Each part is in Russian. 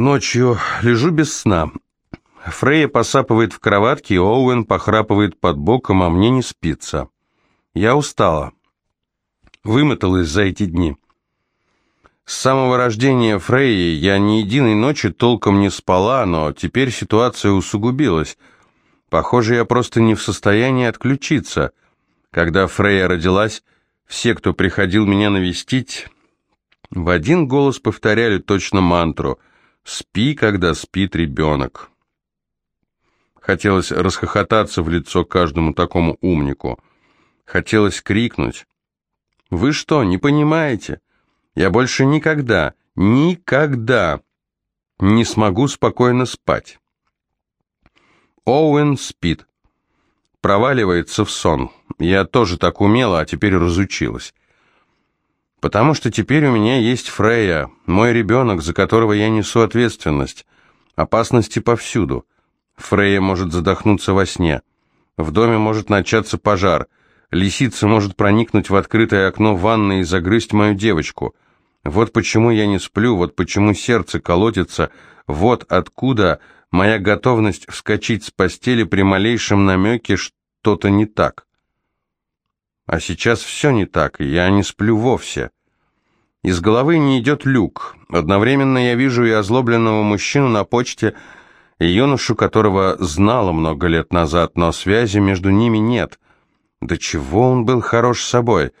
Ночью лежу без сна. Фрейя посапывает в кроватке, и Оуэн похрапывает под боком, а мне не спится. Я устала. Вымоталась за эти дни. С самого рождения Фрейи я ни единой ночи толком не спала, но теперь ситуация усугубилась. Похоже, я просто не в состоянии отключиться. Когда Фрейя родилась, все, кто приходил меня навестить, в один голос повторяли точно мантру «Спи, когда спит ребенок». Хотелось расхохотаться в лицо каждому такому умнику. Хотелось крикнуть. «Вы что, не понимаете? Я больше никогда, никогда не смогу спокойно спать». Оуэн спит. Проваливается в сон. Я тоже так умела, а теперь разучилась. Потому что теперь у меня есть Фрея, мой ребенок, за которого я несу ответственность. Опасности повсюду. Фрея может задохнуться во сне. В доме может начаться пожар. Лисица может проникнуть в открытое окно ванной и загрызть мою девочку. Вот почему я не сплю, вот почему сердце колотится, вот откуда моя готовность вскочить с постели при малейшем намеке что-то не так. А сейчас все не так, и я не сплю вовсе. Из головы не идет люк. Одновременно я вижу и озлобленного мужчину на почте, и юношу, которого знала много лет назад, но связи между ними нет. До чего он был хорош собой.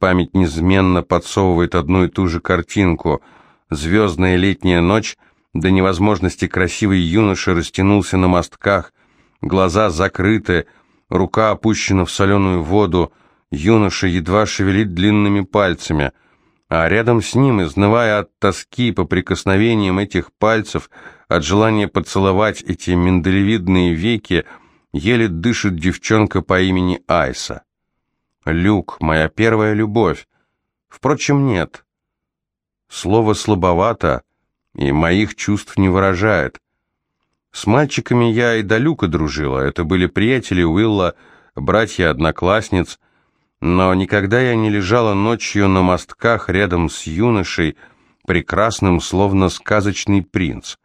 Память неизменно подсовывает одну и ту же картинку. Звездная летняя ночь, до невозможности красивый юноша растянулся на мостках, глаза закрыты, рука опущена в соленую воду, юноша едва шевелит длинными пальцами, а рядом с ним, изнывая от тоски по прикосновениям этих пальцев, от желания поцеловать эти миндалевидные веки, еле дышит девчонка по имени Айса. Люк, моя первая любовь. Впрочем, нет. Слово слабовато и моих чувств не выражает. С мальчиками я и до Люка дружила, это были приятели Уилла, братья-одноклассниц, но никогда я не лежала ночью на мостках рядом с юношей, прекрасным, словно сказочный принц.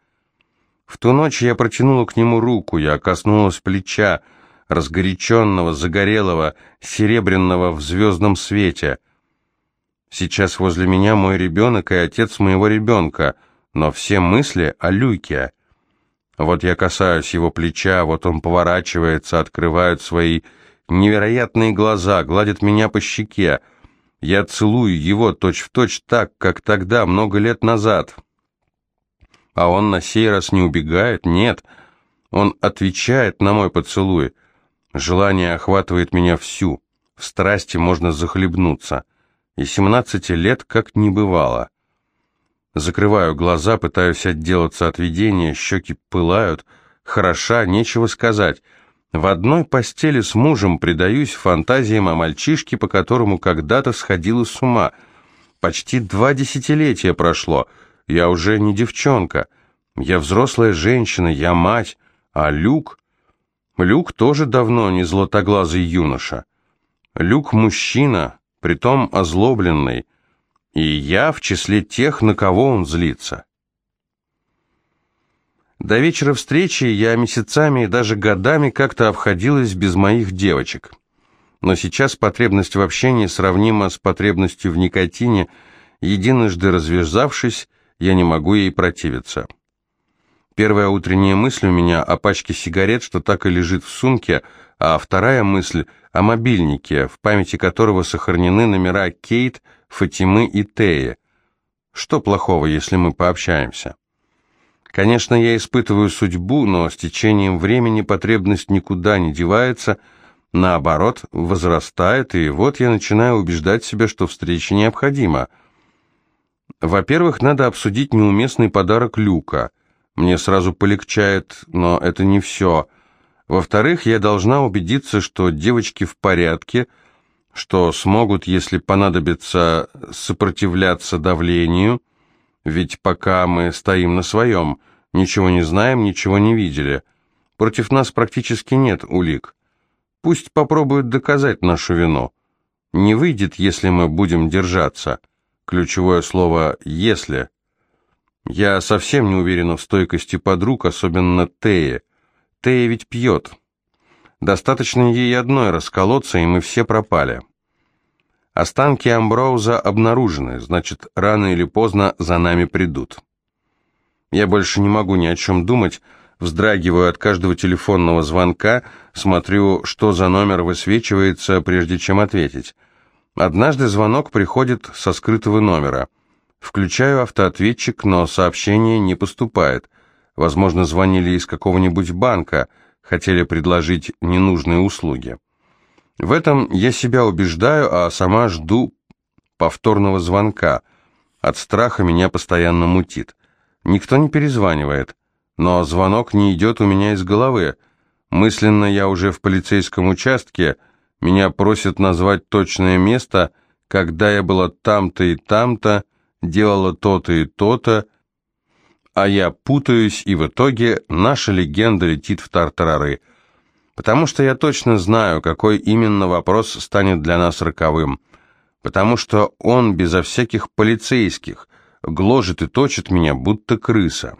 В ту ночь я протянула к нему руку, я коснулась плеча, разгоряченного, загорелого, серебряного в звездном свете. Сейчас возле меня мой ребенок и отец моего ребенка, но все мысли о Люке. Вот я касаюсь его плеча, вот он поворачивается, открывает свои невероятные глаза, гладит меня по щеке. Я целую его точь-в-точь точь так, как тогда, много лет назад. А он на сей раз не убегает, нет. Он отвечает на мой поцелуй. Желание охватывает меня всю. В страсти можно захлебнуться. И семнадцати лет как не бывало. Закрываю глаза, пытаюсь отделаться от видения, щеки пылают. Хороша, нечего сказать. В одной постели с мужем предаюсь фантазиям о мальчишке, по которому когда-то сходила с ума. Почти два десятилетия прошло. Я уже не девчонка. Я взрослая женщина, я мать. А Люк... Люк тоже давно не златоглазый юноша. Люк мужчина, притом озлобленный. И я в числе тех, на кого он злится. До вечера встречи я месяцами и даже годами как-то обходилась без моих девочек. Но сейчас потребность в общении сравнима с потребностью в никотине. Единожды развязавшись, я не могу ей противиться. Первая утренняя мысль у меня о пачке сигарет, что так и лежит в сумке, а вторая мысль о мобильнике, в памяти которого сохранены номера Кейт, Фатимы и Теи. Что плохого, если мы пообщаемся? Конечно, я испытываю судьбу, но с течением времени потребность никуда не девается, наоборот, возрастает, и вот я начинаю убеждать себя, что встреча необходима. Во-первых, надо обсудить неуместный подарок Люка. Мне сразу полегчает, но это не все. Во-вторых, я должна убедиться, что девочки в порядке, что смогут, если понадобится, сопротивляться давлению – ведь пока мы стоим на своем, ничего не знаем, ничего не видели. Против нас практически нет улик. Пусть попробуют доказать нашу вину. Не выйдет, если мы будем держаться. Ключевое слово «если». Я совсем не уверена в стойкости подруг, особенно Тея. Тея ведь пьет. Достаточно ей одной расколоться, и мы все пропали. Останки Амброуза обнаружены, значит, рано или поздно за нами придут. Я больше не могу ни о чем думать, вздрагиваю от каждого телефонного звонка, смотрю, что за номер высвечивается, прежде чем ответить. Однажды звонок приходит со скрытого номера. Включаю автоответчик, но сообщение не поступает. Возможно, звонили из какого-нибудь банка, хотели предложить ненужные услуги. В этом я себя убеждаю, а сама жду повторного звонка. От страха меня постоянно мутит. Никто не перезванивает, но звонок не идет у меня из головы. Мысленно я уже в полицейском участке, меня просят назвать точное место, когда я была там-то и там-то, делала то-то и то-то, а я путаюсь, и в итоге наша легенда летит в тартарары. Потому что я точно знаю, какой именно вопрос станет для нас роковым. Потому что он безо всяких полицейских, гложет и точит меня, будто крыса.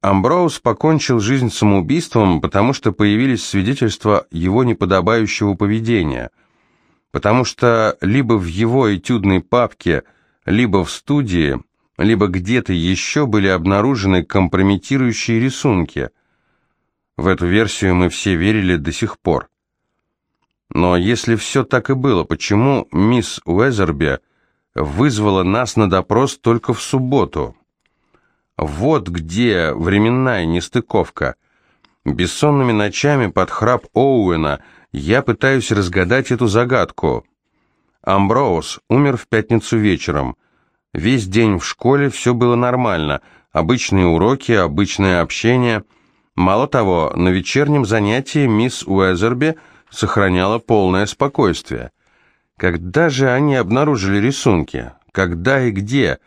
Амброуз покончил жизнь самоубийством, потому что появились свидетельства его неподобающего поведения, потому что либо в его этюдной папке, либо в студии, либо где-то еще были обнаружены компрометирующие рисунки. В эту версию мы все верили до сих пор. Но если все так и было, почему мисс Уэзерби вызвала нас на допрос только в субботу. Вот где временная нестыковка. Бессонными ночами под храп Оуэна я пытаюсь разгадать эту загадку. Амброуз умер в пятницу вечером. Весь день в школе все было нормально. Обычные уроки, обычное общение. Мало того, на вечернем занятии мисс Уэзерби сохраняла полное спокойствие. Когда же они обнаружили рисунки? Когда и где?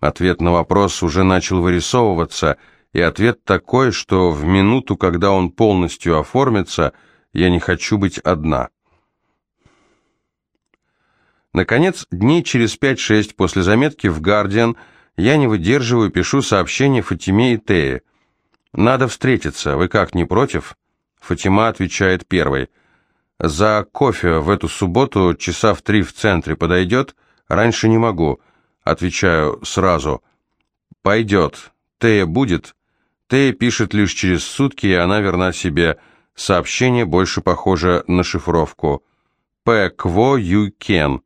Ответ на вопрос уже начал вырисовываться, и ответ такой, что в минуту, когда он полностью оформится, я не хочу быть одна. Наконец, дней через 5-6 после заметки в «Гардиан» я не выдерживаю, пишу сообщение Фатиме и Тее. «Надо встретиться, вы как, не против?» Фатима отвечает первой – за кофе в эту субботу часа в три в центре подойдет? Раньше не могу. Отвечаю сразу. Пойдет. Тея будет? Тея пишет лишь через сутки, и она верна себе. Сообщение больше похоже на шифровку. П. Кво Ю Кен.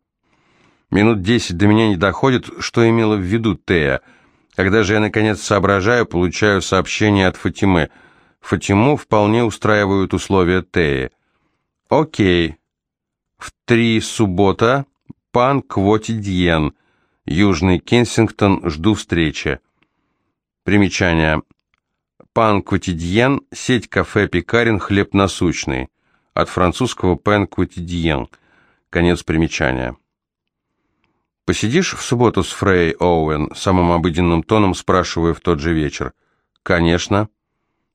Минут десять до меня не доходит, что имела в виду Тея. Когда же я наконец соображаю, получаю сообщение от Фатимы. Фатиму вполне устраивают условия Теи. Окей. В три суббота пан Квотидьен. Южный Кенсингтон. Жду встречи. Примечание. Пан Квотидьен. Сеть кафе-пекарен «Хлеб насущный». От французского «пен Квотидьен». Конец примечания. «Посидишь в субботу с Фрей Оуэн?» Самым обыденным тоном спрашиваю в тот же вечер. «Конечно».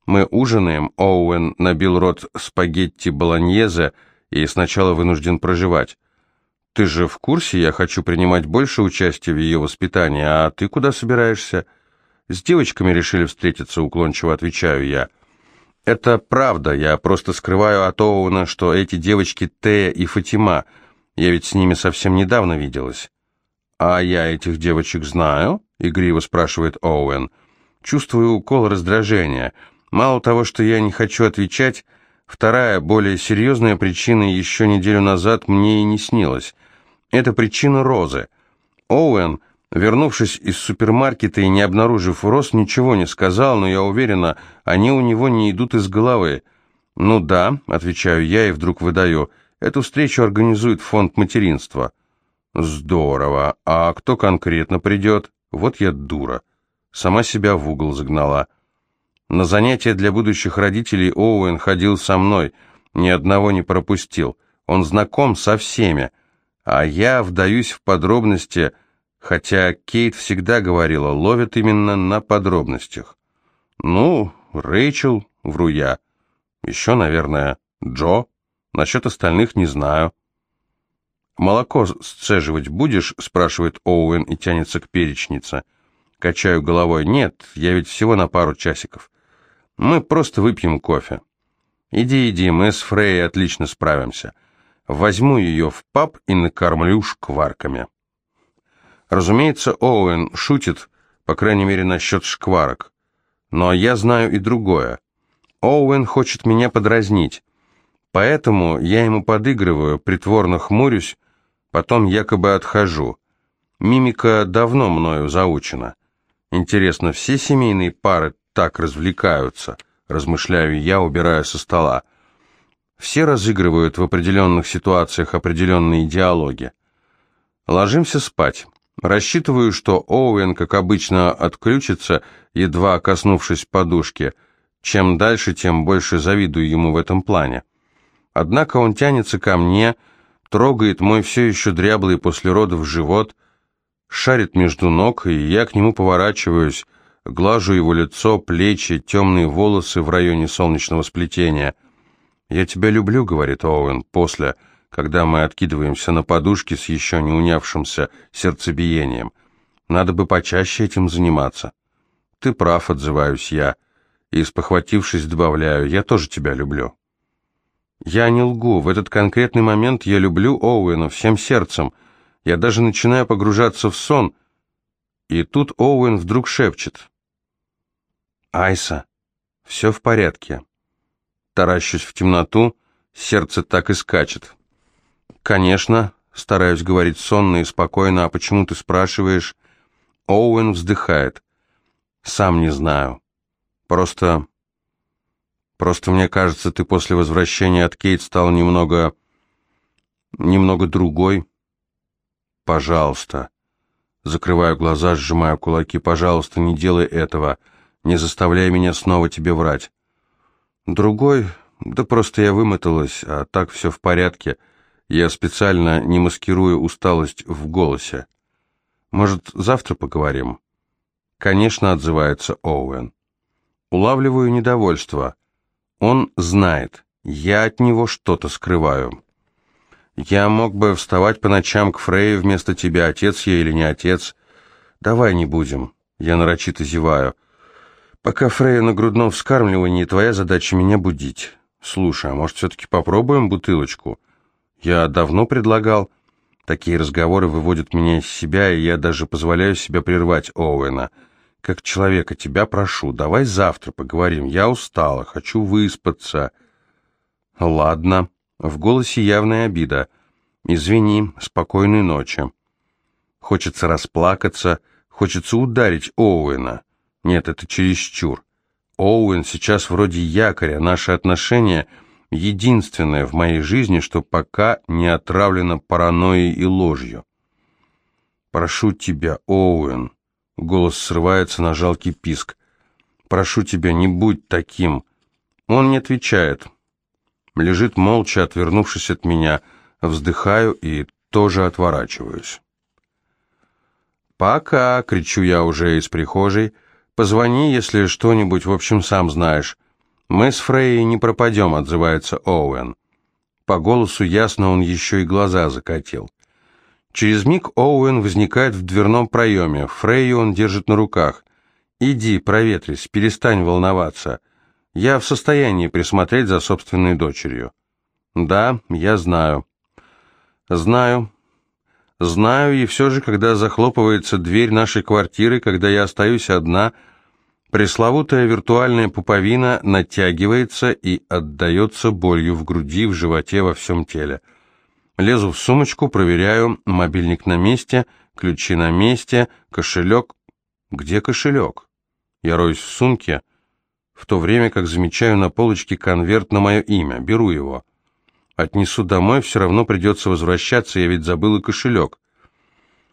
Мы ужинаем, Оуэн набил рот спагетти болоньезе и сначала вынужден проживать. Ты же в курсе, я хочу принимать больше участия в ее воспитании, а ты куда собираешься? С девочками решили встретиться, уклончиво отвечаю я. Это правда, я просто скрываю от Оуэна, что эти девочки Тея и Фатима. Я ведь с ними совсем недавно виделась. А я этих девочек знаю? Игриво спрашивает Оуэн. Чувствую укол раздражения. Мало того, что я не хочу отвечать, вторая, более серьезная причина еще неделю назад мне и не снилась. Это причина Розы. Оуэн, вернувшись из супермаркета и не обнаружив роз, ничего не сказал, но я уверена, они у него не идут из головы. «Ну да», — отвечаю я и вдруг выдаю, — «эту встречу организует фонд материнства». «Здорово. А кто конкретно придет?» «Вот я дура. Сама себя в угол загнала». На занятия для будущих родителей Оуэн ходил со мной, ни одного не пропустил. Он знаком со всеми, а я вдаюсь в подробности, хотя Кейт всегда говорила, ловят именно на подробностях. Ну, Рэйчел, вру я. Еще, наверное, Джо. Насчет остальных не знаю. «Молоко сцеживать будешь?» – спрашивает Оуэн и тянется к перечнице. Качаю головой. Нет, я ведь всего на пару часиков. Мы просто выпьем кофе. Иди, иди, мы с Фрей отлично справимся. Возьму ее в паб и накормлю шкварками. Разумеется, Оуэн шутит, по крайней мере, насчет шкварок. Но я знаю и другое. Оуэн хочет меня подразнить. Поэтому я ему подыгрываю, притворно хмурюсь, потом якобы отхожу. Мимика давно мною заучена. Интересно, все семейные пары так развлекаются, размышляю я, убирая со стола. Все разыгрывают в определенных ситуациях определенные диалоги. Ложимся спать. Рассчитываю, что Оуэн, как обычно, отключится, едва коснувшись подушки. Чем дальше, тем больше завидую ему в этом плане. Однако он тянется ко мне, трогает мой все еще дряблый после родов живот, шарит между ног, и я к нему поворачиваюсь, глажу его лицо, плечи, темные волосы в районе солнечного сплетения. «Я тебя люблю», — говорит Оуэн после, когда мы откидываемся на подушки с еще не унявшимся сердцебиением. «Надо бы почаще этим заниматься». «Ты прав», — отзываюсь я, и, спохватившись, добавляю, «я тоже тебя люблю». Я не лгу, в этот конкретный момент я люблю Оуэна всем сердцем, я даже начинаю погружаться в сон, и тут Оуэн вдруг шепчет. «Айса, все в порядке». Таращусь в темноту, сердце так и скачет. «Конечно», — стараюсь говорить сонно и спокойно, «а почему ты спрашиваешь?» Оуэн вздыхает. «Сам не знаю. Просто... Просто мне кажется, ты после возвращения от Кейт стал немного... немного другой. Пожалуйста». Закрываю глаза, сжимаю кулаки. «Пожалуйста, не делай этого. Не заставляй меня снова тебе врать. Другой, да просто я вымоталась, а так все в порядке. Я специально не маскирую усталость в голосе. Может, завтра поговорим? Конечно, отзывается Оуэн. Улавливаю недовольство. Он знает, я от него что-то скрываю. Я мог бы вставать по ночам к Фрейе вместо тебя, отец я или не отец. Давай не будем. Я нарочито зеваю. Пока Фрея на грудном вскармливании, твоя задача меня будить. Слушай, а может все-таки попробуем бутылочку? Я давно предлагал. Такие разговоры выводят меня из себя, и я даже позволяю себе прервать Оуэна. Как человека тебя прошу, давай завтра поговорим. Я устала, хочу выспаться. Ладно. В голосе явная обида. Извини, спокойной ночи. Хочется расплакаться, хочется ударить Оуэна. Нет, это чересчур. Оуэн сейчас вроде якоря, наши отношения единственное в моей жизни, что пока не отравлено паранойей и ложью. «Прошу тебя, Оуэн», — голос срывается на жалкий писк, «прошу тебя, не будь таким». Он не отвечает. Лежит молча, отвернувшись от меня, вздыхаю и тоже отворачиваюсь. «Пока!» — кричу я уже из прихожей — Позвони, если что-нибудь, в общем, сам знаешь. Мы с Фрейей не пропадем», — отзывается Оуэн. По голосу ясно он еще и глаза закатил. Через миг Оуэн возникает в дверном проеме. Фрейю он держит на руках. «Иди, проветрись, перестань волноваться. Я в состоянии присмотреть за собственной дочерью». «Да, я знаю». «Знаю. Знаю, и все же, когда захлопывается дверь нашей квартиры, когда я остаюсь одна...» Пресловутая виртуальная пуповина натягивается и отдается болью в груди, в животе, во всем теле. Лезу в сумочку, проверяю, мобильник на месте, ключи на месте, кошелек. Где кошелек? Я роюсь в сумке, в то время как замечаю на полочке конверт на мое имя. Беру его. Отнесу домой, все равно придется возвращаться, я ведь забыл и кошелек.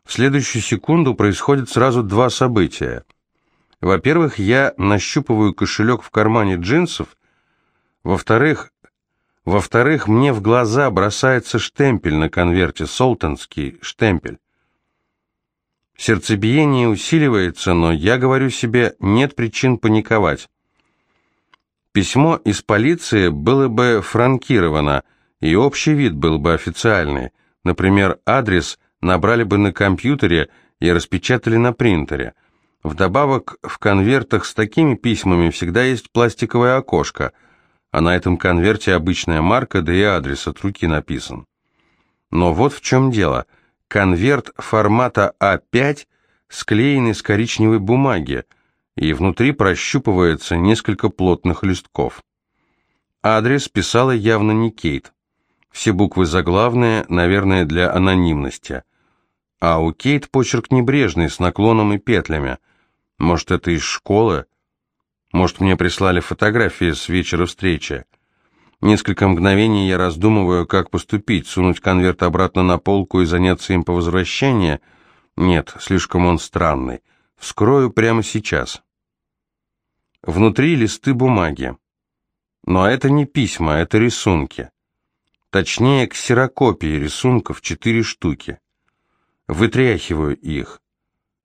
В следующую секунду происходит сразу два события – во-первых, я нащупываю кошелек в кармане джинсов. Во-вторых, во-вторых, мне в глаза бросается штемпель на конверте, солтанский штемпель. Сердцебиение усиливается, но я говорю себе, нет причин паниковать. Письмо из полиции было бы франкировано, и общий вид был бы официальный. Например, адрес набрали бы на компьютере и распечатали на принтере – Вдобавок, в конвертах с такими письмами всегда есть пластиковое окошко, а на этом конверте обычная марка, да и адрес от руки написан. Но вот в чем дело. Конверт формата А5 склеен из коричневой бумаги, и внутри прощупывается несколько плотных листков. Адрес писала явно не Кейт. Все буквы заглавные, наверное, для анонимности. А у Кейт почерк небрежный, с наклоном и петлями. Может, это из школы? Может, мне прислали фотографии с вечера встречи? Несколько мгновений я раздумываю, как поступить, сунуть конверт обратно на полку и заняться им по возвращении. Нет, слишком он странный. Вскрою прямо сейчас. Внутри листы бумаги. Но это не письма, это рисунки. Точнее, ксерокопии рисунков четыре штуки. Вытряхиваю их.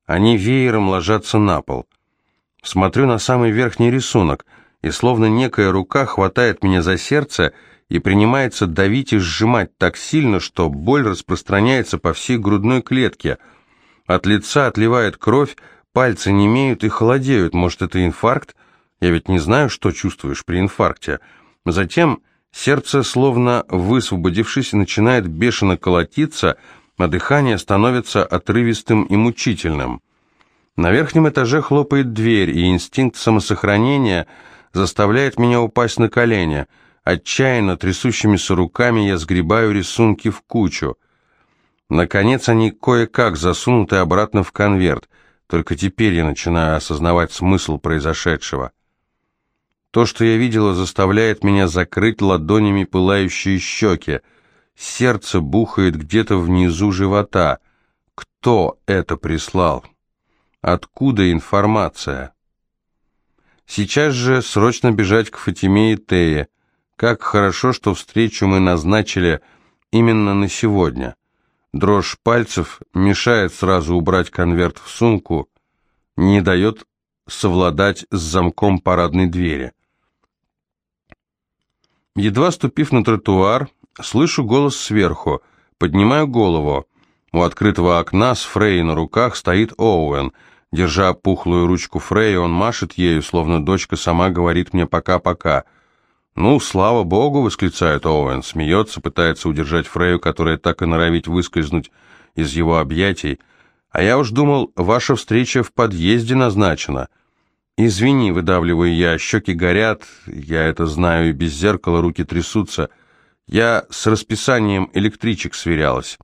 Они веером ложатся на пол. Смотрю на самый верхний рисунок, и словно некая рука хватает меня за сердце и принимается давить и сжимать так сильно, что боль распространяется по всей грудной клетке. От лица отливает кровь, пальцы немеют и холодеют. Может, это инфаркт? Я ведь не знаю, что чувствуешь при инфаркте. Затем сердце, словно высвободившись, начинает бешено колотиться, а дыхание становится отрывистым и мучительным. На верхнем этаже хлопает дверь, и инстинкт самосохранения заставляет меня упасть на колени. Отчаянно трясущимися руками я сгребаю рисунки в кучу. Наконец они кое-как засунуты обратно в конверт. Только теперь я начинаю осознавать смысл произошедшего. То, что я видела, заставляет меня закрыть ладонями пылающие щеки. Сердце бухает где-то внизу живота. Кто это прислал? Откуда информация? Сейчас же срочно бежать к Фатиме и Тее. Как хорошо, что встречу мы назначили именно на сегодня. Дрожь пальцев мешает сразу убрать конверт в сумку, не дает совладать с замком парадной двери. Едва ступив на тротуар, слышу голос сверху, поднимаю голову. У открытого окна с Фрей на руках стоит Оуэн. Держа пухлую ручку Фрей, он машет ею, словно дочка сама говорит мне «пока-пока». «Ну, слава богу!» — восклицает Оуэн, смеется, пытается удержать Фрею, которая так и норовит выскользнуть из его объятий. «А я уж думал, ваша встреча в подъезде назначена». «Извини», — выдавливаю я, щеки горят, я это знаю и без зеркала, руки трясутся. Я с расписанием электричек сверялась.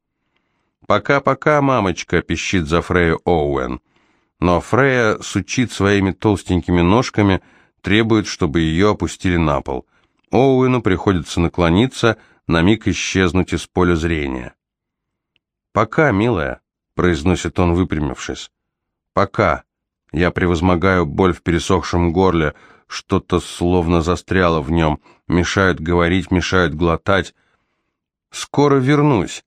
«Пока-пока, мамочка», — пищит за Фрею Оуэн. Но Фрея сучит своими толстенькими ножками, требует, чтобы ее опустили на пол. Оуэну приходится наклониться, на миг исчезнуть из поля зрения. «Пока, милая», — произносит он, выпрямившись. «Пока». Я превозмогаю боль в пересохшем горле, что-то словно застряло в нем, мешает говорить, мешает глотать. «Скоро вернусь».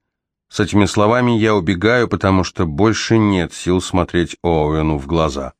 С этими словами я убегаю, потому что больше нет сил смотреть Оуэну в глаза.